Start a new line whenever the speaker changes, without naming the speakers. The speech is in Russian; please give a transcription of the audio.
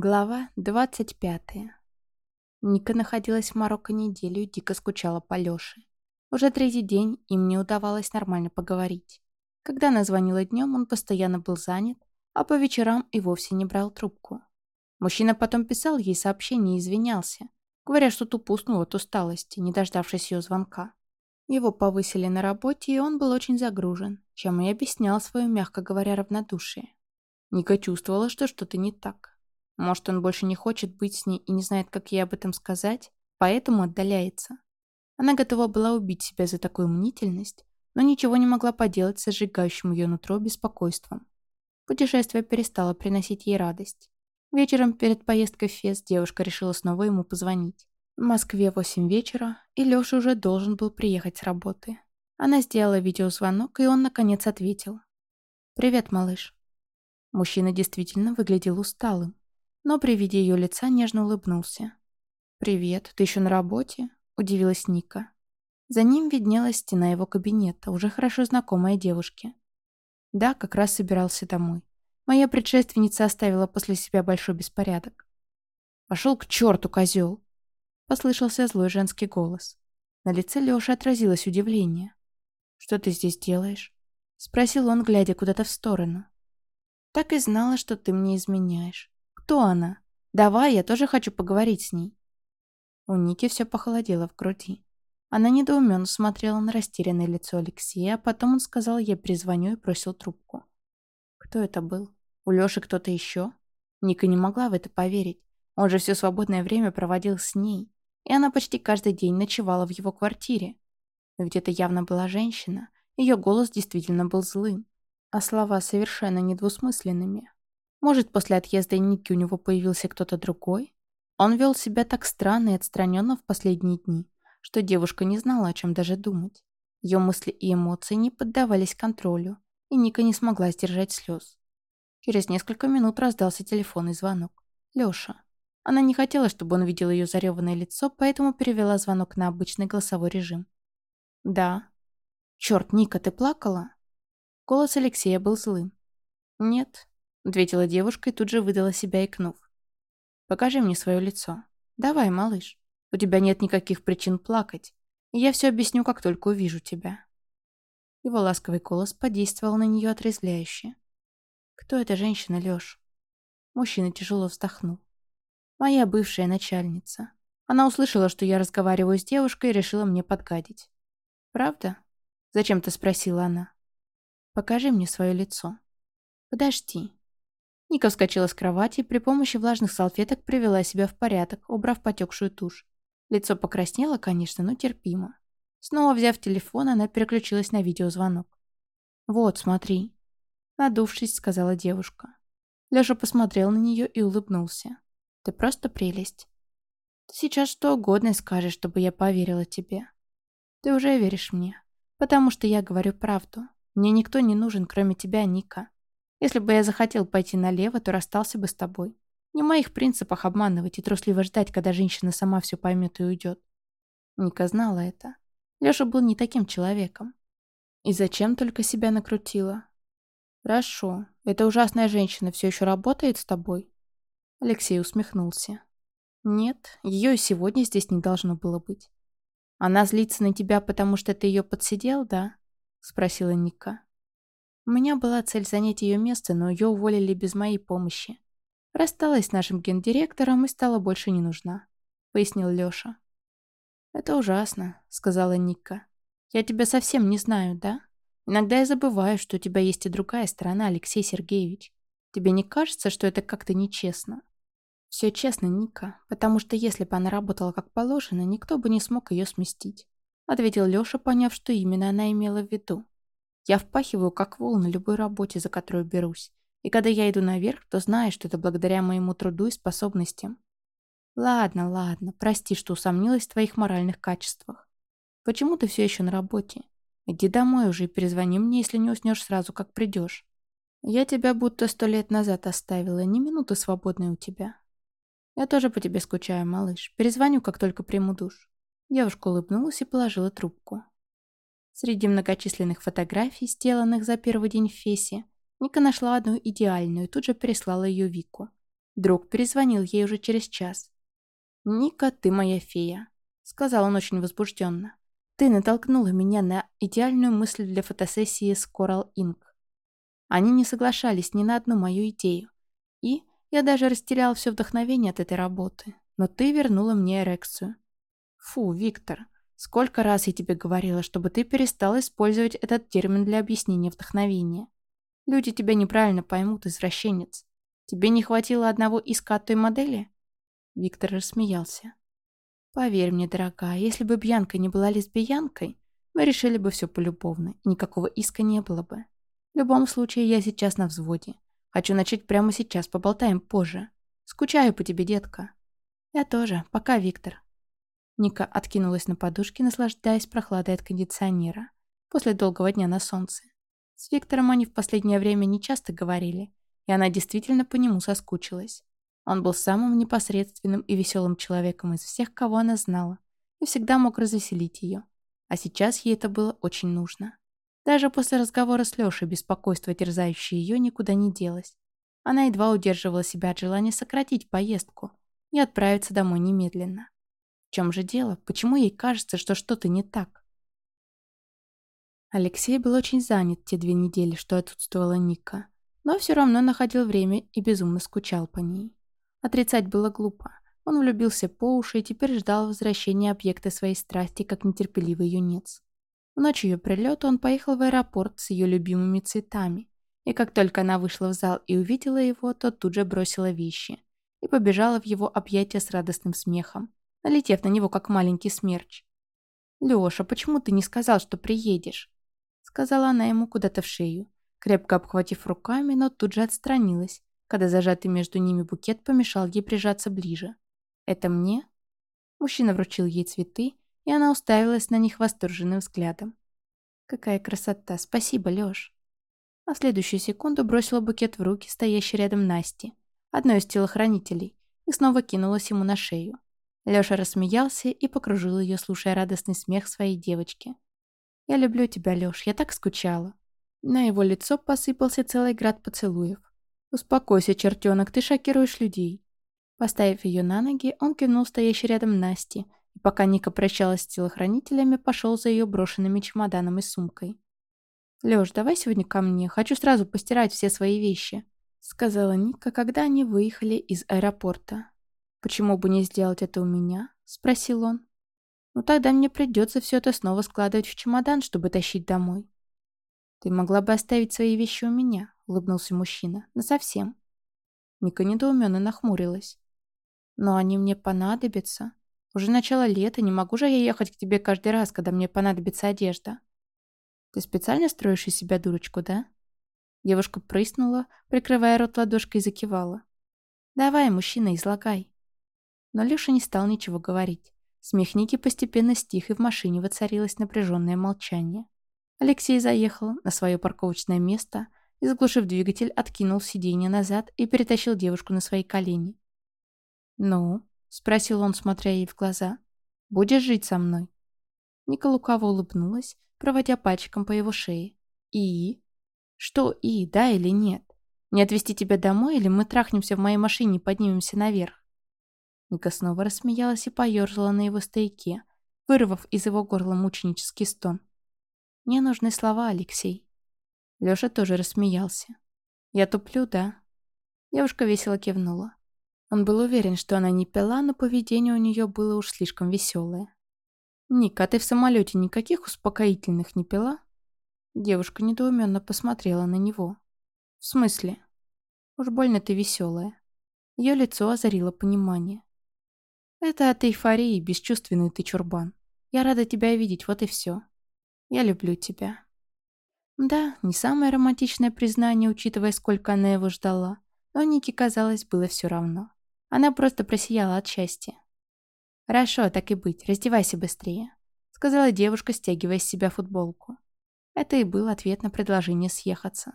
Глава 25. Ника находилась в Марокко неделю и дико скучала по Лёше. Уже третий день им не удавалось нормально поговорить. Когда она звонила днем, он постоянно был занят, а по вечерам и вовсе не брал трубку. Мужчина потом писал ей сообщение и извинялся, говоря, что тупо уснул от усталости, не дождавшись ее звонка. Его повысили на работе, и он был очень загружен, чем и объяснял свое, мягко говоря, равнодушие. Ника чувствовала, что что-то не так. Может, он больше не хочет быть с ней и не знает, как ей об этом сказать, поэтому отдаляется. Она готова была убить себя за такую мнительность, но ничего не могла поделать с сжигающим ее нутро беспокойством. Путешествие перестало приносить ей радость. Вечером перед поездкой в Фес девушка решила снова ему позвонить. В Москве 8 вечера, и Лёша уже должен был приехать с работы. Она сделала видеозвонок, и он, наконец, ответил. «Привет, малыш». Мужчина действительно выглядел усталым но при виде ее лица нежно улыбнулся. «Привет, ты еще на работе?» – удивилась Ника. За ним виднелась стена его кабинета, уже хорошо знакомая девушке. Да, как раз собирался домой. Моя предшественница оставила после себя большой беспорядок. «Пошел к черту, козел!» Послышался злой женский голос. На лице Леши отразилось удивление. «Что ты здесь делаешь?» Спросил он, глядя куда-то в сторону. «Так и знала, что ты мне изменяешь. Кто она? Давай, я тоже хочу поговорить с ней. У Ники все похолодело в груди. Она недоуменно смотрела на растерянное лицо Алексея, а потом он сказал ей призвоню и бросил трубку. Кто это был? У Лёши кто-то еще? Ника не могла в это поверить. Он же все свободное время проводил с ней, и она почти каждый день ночевала в его квартире. Но ведь это явно была женщина, ее голос действительно был злым, а слова совершенно недвусмысленными. Может, после отъезда Ники у него появился кто-то другой? Он вел себя так странно и отстраненно в последние дни, что девушка не знала, о чем даже думать. Ее мысли и эмоции не поддавались контролю, и Ника не смогла сдержать слез. Через несколько минут раздался телефонный звонок. Лёша. Она не хотела, чтобы он видел ее зареванное лицо, поэтому перевела звонок на обычный голосовой режим. «Да». «Чёрт, Ника, ты плакала?» Голос Алексея был злым. «Нет, ответила девушка и тут же выдала себя, икнув. «Покажи мне свое лицо. Давай, малыш. У тебя нет никаких причин плакать. я все объясню, как только увижу тебя». Его ласковый голос подействовал на нее отрезвляюще. «Кто эта женщина, Лёш?» Мужчина тяжело вздохнул. «Моя бывшая начальница. Она услышала, что я разговариваю с девушкой и решила мне подгадить». «Правда?» Зачем-то спросила она. «Покажи мне свое лицо». «Подожди», Ника вскочила с кровати и при помощи влажных салфеток привела себя в порядок, убрав потекшую тушь. Лицо покраснело, конечно, но терпимо. Снова взяв телефон, она переключилась на видеозвонок. «Вот, смотри», — надувшись, сказала девушка. Лёша посмотрел на нее и улыбнулся. «Ты просто прелесть. Ты сейчас что угодно скажешь, чтобы я поверила тебе. Ты уже веришь мне, потому что я говорю правду. Мне никто не нужен, кроме тебя, Ника. Если бы я захотел пойти налево, то расстался бы с тобой. Не в моих принципах обманывать и трусливо ждать, когда женщина сама все поймет и уйдет. Ника знала это. Леша был не таким человеком. И зачем только себя накрутила? Хорошо. Эта ужасная женщина все еще работает с тобой? Алексей усмехнулся. Нет, ее и сегодня здесь не должно было быть. Она злится на тебя, потому что ты ее подсидел, да? Спросила Ника. У меня была цель занять ее место, но ее уволили без моей помощи. Рассталась с нашим гендиректором и стала больше не нужна», — пояснил Леша. «Это ужасно», — сказала Ника. «Я тебя совсем не знаю, да? Иногда я забываю, что у тебя есть и другая сторона, Алексей Сергеевич. Тебе не кажется, что это как-то нечестно?» «Все честно, Ника, потому что если бы она работала как положено, никто бы не смог ее сместить», — ответил Леша, поняв, что именно она имела в виду. Я впахиваю как вол на любой работе, за которую берусь. И когда я иду наверх, то знаю, что это благодаря моему труду и способностям. Ладно, ладно, прости, что усомнилась в твоих моральных качествах. Почему ты все еще на работе? Иди домой уже и перезвони мне, если не уснешь сразу, как придешь. Я тебя будто сто лет назад оставила, ни минуты свободной у тебя. Я тоже по тебе скучаю, малыш. Перезвоню, как только приму душ. Девушка улыбнулась и положила трубку. Среди многочисленных фотографий, сделанных за первый день в Фесе, Ника нашла одну идеальную и тут же переслала ее Вику. Друг перезвонил ей уже через час. «Ника, ты моя фея», — сказал он очень возбужденно. «Ты натолкнула меня на идеальную мысль для фотосессии с Coral Inc. Они не соглашались ни на одну мою идею. И я даже растерял все вдохновение от этой работы. Но ты вернула мне эрекцию. Фу, Виктор, сколько раз я тебе говорила, чтобы ты перестал использовать этот термин для объяснения вдохновения. Люди тебя неправильно поймут, извращенец. Тебе не хватило одного иска от той модели? Виктор рассмеялся. Поверь мне, дорогая, если бы Бьянка не была лесбиянкой, мы решили бы все полюбовно, и никакого иска не было бы. В любом случае, я сейчас на взводе. Хочу начать прямо сейчас, поболтаем позже. Скучаю по тебе, детка. Я тоже. Пока, Виктор. Ника откинулась на подушке, наслаждаясь прохладой от кондиционера. После долгого дня на солнце. С Виктором они в последнее время не часто говорили, и она действительно по нему соскучилась. Он был самым непосредственным и веселым человеком из всех, кого она знала, и всегда мог развеселить ее. А сейчас ей это было очень нужно. Даже после разговора с Лешей беспокойство, терзающее ее, никуда не делось. Она едва удерживала себя от желания сократить поездку и отправиться домой немедленно. В чем же дело? Почему ей кажется, что что-то не так? Алексей был очень занят те две недели, что отсутствовала Ника но все равно находил время и безумно скучал по ней. Отрицать было глупо. Он влюбился по уши и теперь ждал возвращения объекта своей страсти, как нетерпеливый юнец. В ночь ее прилета он поехал в аэропорт с ее любимыми цветами. И как только она вышла в зал и увидела его, то тут же бросила вещи и побежала в его объятия с радостным смехом, налетев на него, как маленький смерч. «Лёша, почему ты не сказал, что приедешь?» Сказала она ему куда-то в шею крепко обхватив руками, но тут же отстранилась, когда зажатый между ними букет помешал ей прижаться ближе. «Это мне?» Мужчина вручил ей цветы, и она уставилась на них восторженным взглядом. «Какая красота! Спасибо, Лёш!» А следующую секунду бросила букет в руки, стоящей рядом Насти, одной из телохранителей, и снова кинулась ему на шею. Лёша рассмеялся и покружил ее, слушая радостный смех своей девочки. «Я люблю тебя, Лёш, я так скучала». На его лицо посыпался целый град поцелуев. «Успокойся, чертенок, ты шокируешь людей». Поставив ее на ноги, он кивнул стоящей рядом Насти, и пока Ника прощалась с телохранителями, пошел за ее брошенными чемоданом и сумкой. «Лёш, давай сегодня ко мне, хочу сразу постирать все свои вещи», сказала Ника, когда они выехали из аэропорта. «Почему бы не сделать это у меня?» спросил он. «Ну тогда мне придется все это снова складывать в чемодан, чтобы тащить домой». «Ты могла бы оставить свои вещи у меня», — улыбнулся мужчина. «Насовсем». Ника недоуменно нахмурилась. «Но они мне понадобятся. Уже начало лета, не могу же я ехать к тебе каждый раз, когда мне понадобится одежда». «Ты специально строишь из себя дурочку, да?» Девушка прыснула, прикрывая рот ладошкой, и закивала. «Давай, мужчина, излагай». Но Леша не стал ничего говорить. Смех Ники постепенно стих, и в машине воцарилось напряженное молчание. Алексей заехал на свое парковочное место и, заглушив двигатель, откинул сиденье назад и перетащил девушку на свои колени. «Ну?» — спросил он, смотря ей в глаза. «Будешь жить со мной?» Ника лукаво улыбнулась, проводя пальчиком по его шее. «И?» «Что «и», да или нет? Не отвезти тебя домой, или мы трахнемся в моей машине и поднимемся наверх?» Ника снова рассмеялась и поерзала на его стояке, вырвав из его горла мученический стон. Мне нужны слова, Алексей. Лёша тоже рассмеялся. Я туплю, да? Девушка весело кивнула. Он был уверен, что она не пила, но поведение у нее было уж слишком веселое. «Ника, ты в самолете никаких успокоительных не пила?» Девушка недоуменно посмотрела на него. «В смысле?» «Уж больно ты веселая». Ее лицо озарило понимание. «Это от эйфории, бесчувственный ты чурбан. Я рада тебя видеть, вот и все. Я люблю тебя». Да, не самое романтичное признание, учитывая, сколько она его ждала, но Нике, казалось, было все равно. Она просто просияла от счастья. «Хорошо, так и быть, раздевайся быстрее», — сказала девушка, стягивая с себя футболку. Это и был ответ на предложение съехаться.